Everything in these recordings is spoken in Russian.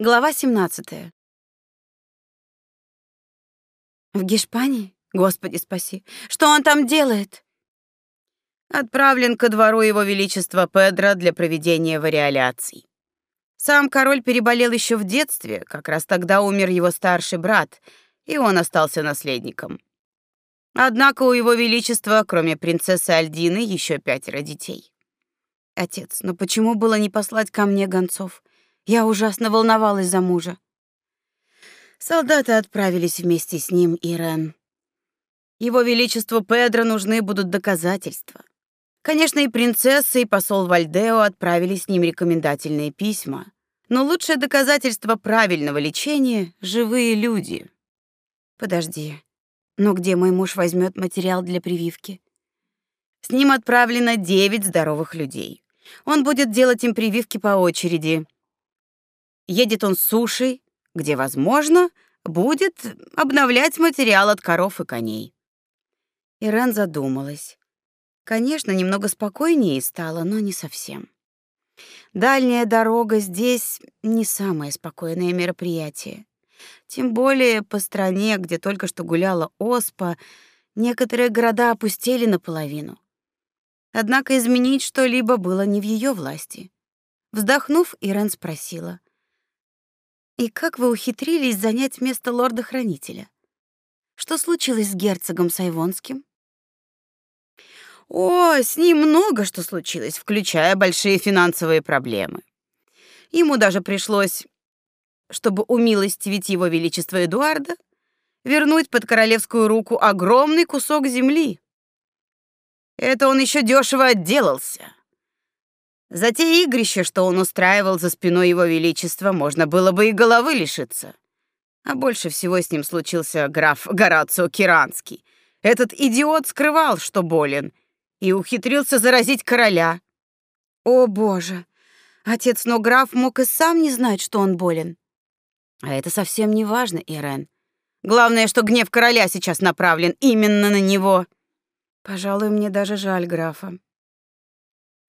Глава 17. В Гешпании? Господи, спаси. Что он там делает? Отправлен ко двору его величества Педро для проведения вариоляций. Сам король переболел еще в детстве, как раз тогда умер его старший брат, и он остался наследником. Однако у его величества, кроме принцессы Альдины, еще пятеро детей. Отец, но почему было не послать ко мне гонцов? Я ужасно волновалась за мужа. Солдаты отправились вместе с ним, Ирен. Его величеству Педро нужны будут доказательства. Конечно, и принцесса, и посол Вальдео отправили с ним рекомендательные письма. Но лучшее доказательство правильного лечения — живые люди. Подожди. Но где мой муж возьмет материал для прививки? С ним отправлено девять здоровых людей. Он будет делать им прививки по очереди. Едет он с сушей, где, возможно, будет обновлять материал от коров и коней. Ирен задумалась. Конечно, немного спокойнее стало, но не совсем. Дальняя дорога здесь не самое спокойное мероприятие. Тем более по стране, где только что гуляла оспа, некоторые города опустели наполовину. Однако изменить что-либо было не в ее власти. Вздохнув, Ирен спросила: и как вы ухитрились занять место лорда-хранителя? Что случилось с герцогом Сайвонским? О, с ним много что случилось, включая большие финансовые проблемы. Ему даже пришлось, чтобы умилостивить его величество Эдуарда, вернуть под королевскую руку огромный кусок земли. Это он еще дешево отделался. За те игрища, что он устраивал за спиной его величества, можно было бы и головы лишиться. А больше всего с ним случился граф Горацио Киранский. Этот идиот скрывал, что болен, и ухитрился заразить короля. О, боже. Отец, но граф мог и сам не знать, что он болен. А это совсем не важно, Ирен. Главное, что гнев короля сейчас направлен именно на него. Пожалуй, мне даже жаль графа.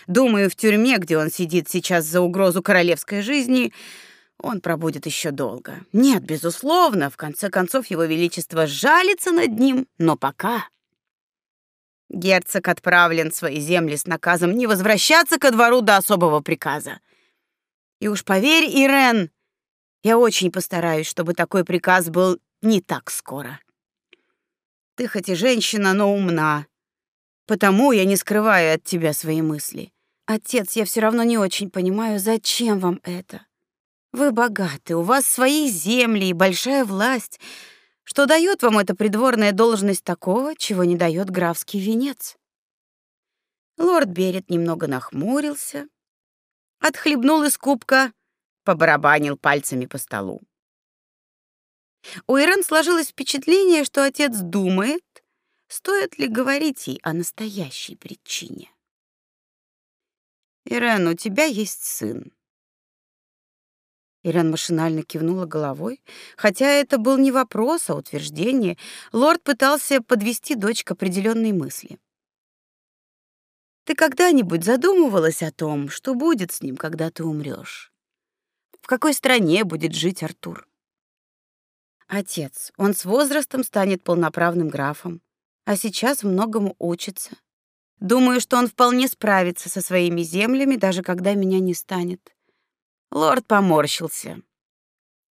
Думаю, в тюрьме, где он сидит сейчас за угрозу королевской жизни, он пробудет еще долго. Нет, безусловно, в конце концов его величество жалится над ним, но пока герцог отправлен в свои земли с наказом не возвращаться ко двору до особого приказа. И уж поверь, Ирен, я очень постараюсь, чтобы такой приказ был не так скоро. Ты хоть и женщина, но умна. Потому я не скрываю от тебя свои мысли. Отец, я все равно не очень понимаю, зачем вам это? Вы богаты, у вас свои земли и большая власть. Что дает вам эта придворная должность такого, чего не дает графский венец? Лорд Берет немного нахмурился, отхлебнул из кубка, побарабанил пальцами по столу. У Ирен сложилось впечатление, что отец думает, стоит ли говорить ей о настоящей причине. Ирен, у тебя есть сын. Ирен машинально кивнула головой, хотя это был не вопрос, а утверждение. Лорд пытался подвести дочь к определенной мысли. Ты когда-нибудь задумывалась о том, что будет с ним, когда ты умрешь? В какой стране будет жить Артур? Отец, он с возрастом станет полноправным графом, а сейчас многому учится. Думаю, что он вполне справится со своими землями, даже когда меня не станет. Лорд поморщился.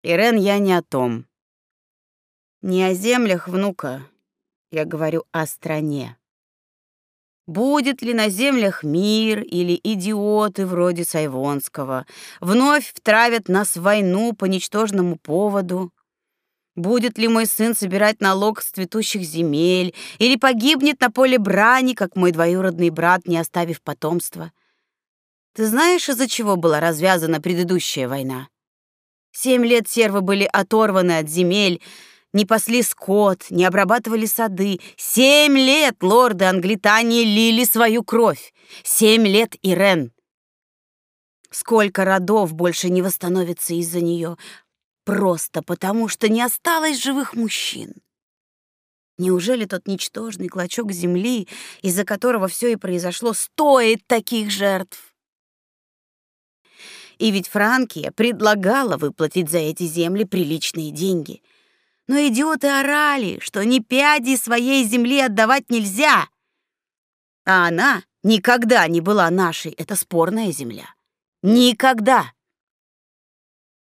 Ирен, я не о том. Не о землях внука. Я говорю о стране. Будет ли на землях мир или идиоты вроде Сайвонского вновь втравят нас в войну по ничтожному поводу? Будет ли мой сын собирать налог с цветущих земель или погибнет на поле брани, как мой двоюродный брат, не оставив потомства? Ты знаешь, из-за чего была развязана предыдущая война? Семь лет сервы были оторваны от земель, не пасли скот, не обрабатывали сады. Семь лет лорды Англитании лили свою кровь. Семь лет Ирен. Сколько родов больше не восстановится из-за нее, Просто потому, что не осталось живых мужчин. Неужели тот ничтожный клочок земли, из-за которого все и произошло, стоит таких жертв? И ведь Франкия предлагала выплатить за эти земли приличные деньги. Но идиоты орали, что ни пяди своей земли отдавать нельзя. А она никогда не была нашей, это спорная земля. Никогда.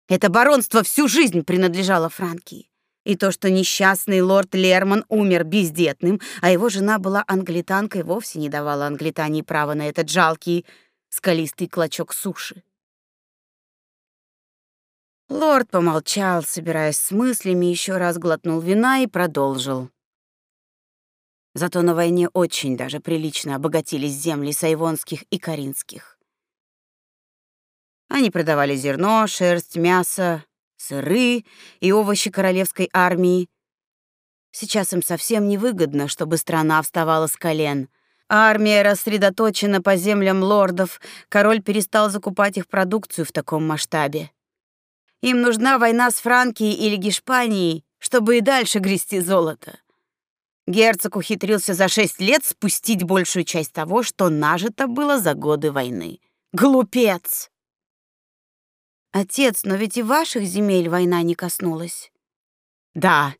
Это баронство всю жизнь принадлежало Франкии. И то, что несчастный лорд Лерман умер бездетным, а его жена была англитанкой, вовсе не давало англитании права на этот жалкий скалистый клочок суши. Лорд помолчал, собираясь с мыслями, еще раз глотнул вина и продолжил. Зато на войне очень даже прилично обогатились земли сайвонских и каринских. Они продавали зерно, шерсть, мясо, сыры и овощи королевской армии. Сейчас им совсем невыгодно, чтобы страна вставала с колен. Армия рассредоточена по землям лордов, король перестал закупать их продукцию в таком масштабе. Им нужна война с Франкией или Гешпанией, чтобы и дальше грести золото. Герцог ухитрился за шесть лет спустить большую часть того, что нажито было за годы войны. Глупец! Отец, но ведь и ваших земель война не коснулась. Да.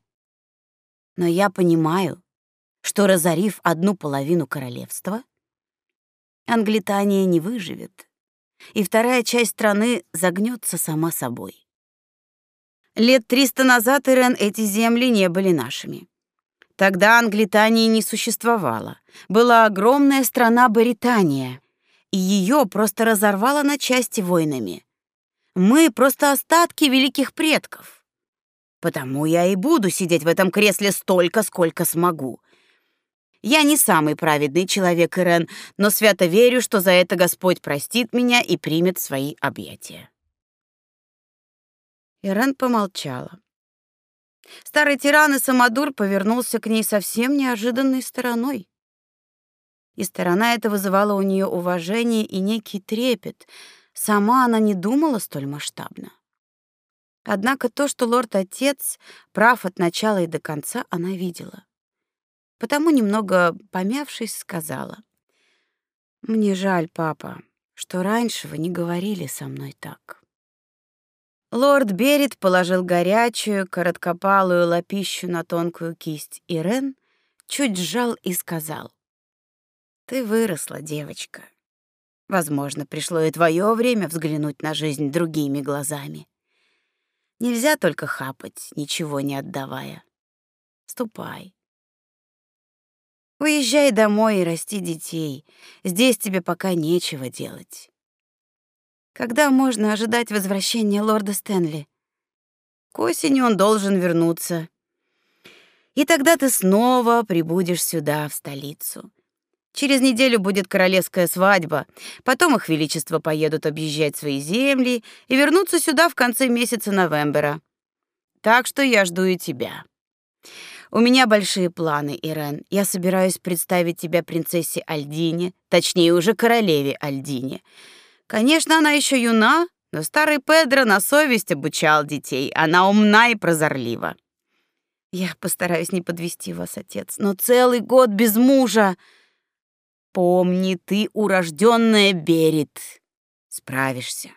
Но я понимаю, что разорив одну половину королевства, Англитания не выживет, и вторая часть страны загнется сама собой. Лет триста назад, Ирен, эти земли не были нашими. Тогда Англитании не существовало. Была огромная страна Баритания, и ее просто разорвало на части войнами. Мы просто остатки великих предков. Потому я и буду сидеть в этом кресле столько, сколько смогу. Я не самый праведный человек, Ирен, но свято верю, что за это Господь простит меня и примет свои объятия. Ирен помолчала. Старый тиран и самодур повернулся к ней совсем неожиданной стороной. И сторона эта вызывала у нее уважение и некий трепет — Сама она не думала столь масштабно. Однако то, что лорд-отец прав от начала и до конца, она видела. Потому, немного помявшись, сказала. «Мне жаль, папа, что раньше вы не говорили со мной так». Лорд Берет положил горячую, короткопалую лапищу на тонкую кисть Ирен, чуть сжал и сказал. «Ты выросла, девочка. Возможно, пришло и твое время взглянуть на жизнь другими глазами. Нельзя только хапать, ничего не отдавая. Ступай. Уезжай домой и расти детей. Здесь тебе пока нечего делать. Когда можно ожидать возвращения лорда Стэнли? К осени он должен вернуться. И тогда ты снова прибудешь сюда, в столицу. Через неделю будет королевская свадьба. Потом их величество поедут объезжать свои земли и вернутся сюда в конце месяца новembера. Так что я жду и тебя. У меня большие планы, Ирен. Я собираюсь представить тебя принцессе Альдине, точнее уже королеве Альдине. Конечно, она еще юна, но старый Педро на совесть обучал детей. Она умна и прозорлива. Я постараюсь не подвести вас, отец, но целый год без мужа Помни, ты урожденная Берет. Справишься.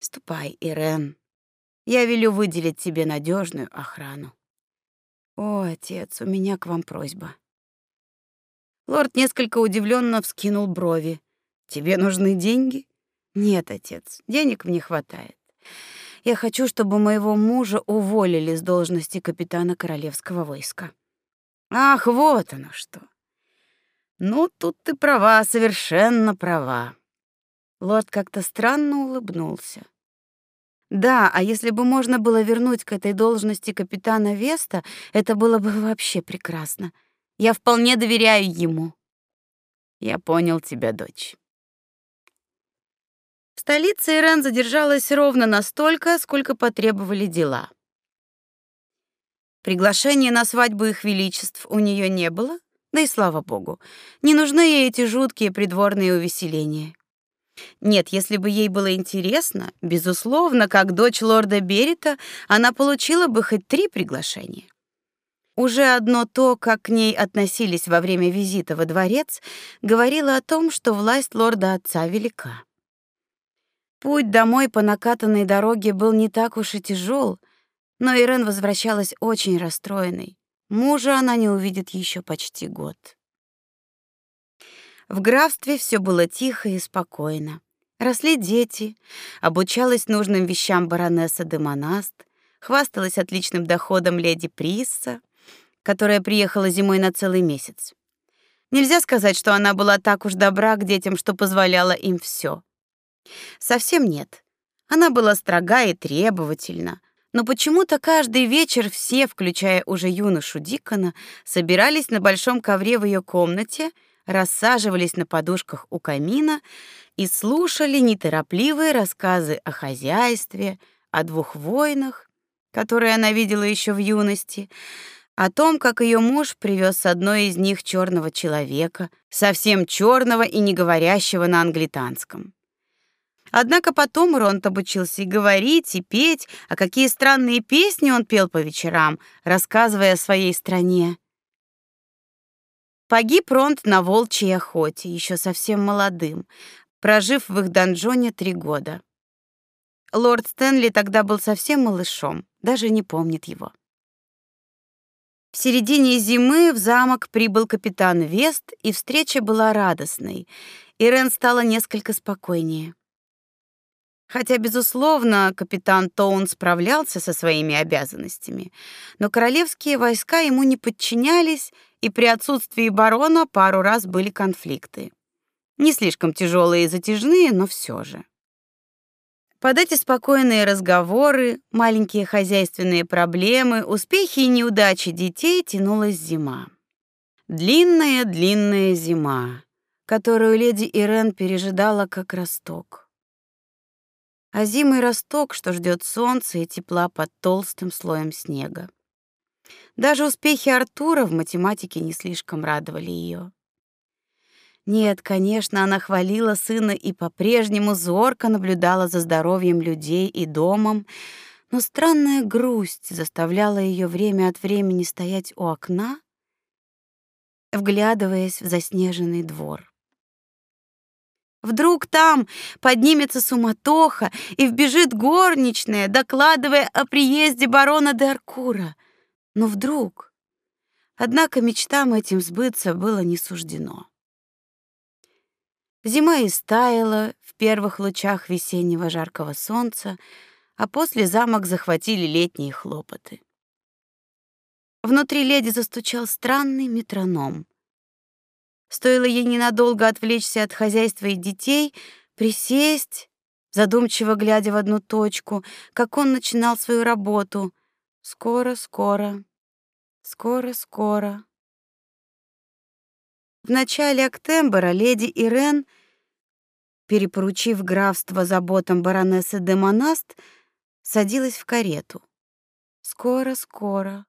Ступай, Ирен. Я велю выделить тебе надежную охрану. О, отец, у меня к вам просьба. Лорд несколько удивленно вскинул брови. Тебе нужны деньги? Нет, отец, денег мне хватает. Я хочу, чтобы моего мужа уволили с должности капитана королевского войска. Ах, вот оно что. Ну, тут ты права, совершенно права. Лорд как-то странно улыбнулся. Да, а если бы можно было вернуть к этой должности капитана Веста, это было бы вообще прекрасно. Я вполне доверяю ему. Я понял тебя, дочь. В столице Ирен задержалась ровно настолько, сколько потребовали дела. Приглашения на свадьбу их величеств у нее не было, да и слава богу, не нужны ей эти жуткие придворные увеселения. Нет, если бы ей было интересно, безусловно, как дочь лорда Берита, она получила бы хоть три приглашения. Уже одно то, как к ней относились во время визита во дворец, говорило о том, что власть лорда отца велика. Путь домой по накатанной дороге был не так уж и тяжел, но Ирен возвращалась очень расстроенной. Мужа она не увидит еще почти год. В графстве все было тихо и спокойно. Росли дети, обучалась нужным вещам баронесса де Монаст, хвасталась отличным доходом леди Присса, которая приехала зимой на целый месяц. Нельзя сказать, что она была так уж добра к детям, что позволяла им все. Совсем нет. Она была строга и требовательна, но почему-то каждый вечер все, включая уже юношу Дикона, собирались на большом ковре в ее комнате, рассаживались на подушках у камина и слушали неторопливые рассказы о хозяйстве, о двух войнах, которые она видела еще в юности, о том, как ее муж привез с одной из них черного человека, совсем черного и не говорящего на англитанском. Однако потом Ронт обучился и говорить, и петь, а какие странные песни он пел по вечерам, рассказывая о своей стране. Погиб Ронт на волчьей охоте, еще совсем молодым, прожив в их донжоне три года. Лорд Стэнли тогда был совсем малышом, даже не помнит его. В середине зимы в замок прибыл капитан Вест, и встреча была радостной. Ирен стала несколько спокойнее. Хотя, безусловно, капитан Тоун справлялся со своими обязанностями, но королевские войска ему не подчинялись, и при отсутствии барона пару раз были конфликты. Не слишком тяжелые и затяжные, но все же. Под эти спокойные разговоры, маленькие хозяйственные проблемы, успехи и неудачи детей тянулась зима. Длинная-длинная зима, которую леди Ирен пережидала как росток а зимой росток, что ждет солнца и тепла под толстым слоем снега. Даже успехи Артура в математике не слишком радовали ее. Нет, конечно, она хвалила сына и по-прежнему зорко наблюдала за здоровьем людей и домом, но странная грусть заставляла ее время от времени стоять у окна, вглядываясь в заснеженный двор. Вдруг там поднимется суматоха и вбежит горничная, докладывая о приезде барона де Аркура. Но вдруг... Однако мечтам этим сбыться было не суждено. Зима истаяла в первых лучах весеннего жаркого солнца, а после замок захватили летние хлопоты. Внутри леди застучал странный метроном. Стоило ей ненадолго отвлечься от хозяйства и детей, присесть, задумчиво глядя в одну точку, как он начинал свою работу. Скоро, скоро. Скоро, скоро. В начале октября леди Ирен, перепоручив графство заботам баронессы де Монаст, садилась в карету. Скоро, скоро.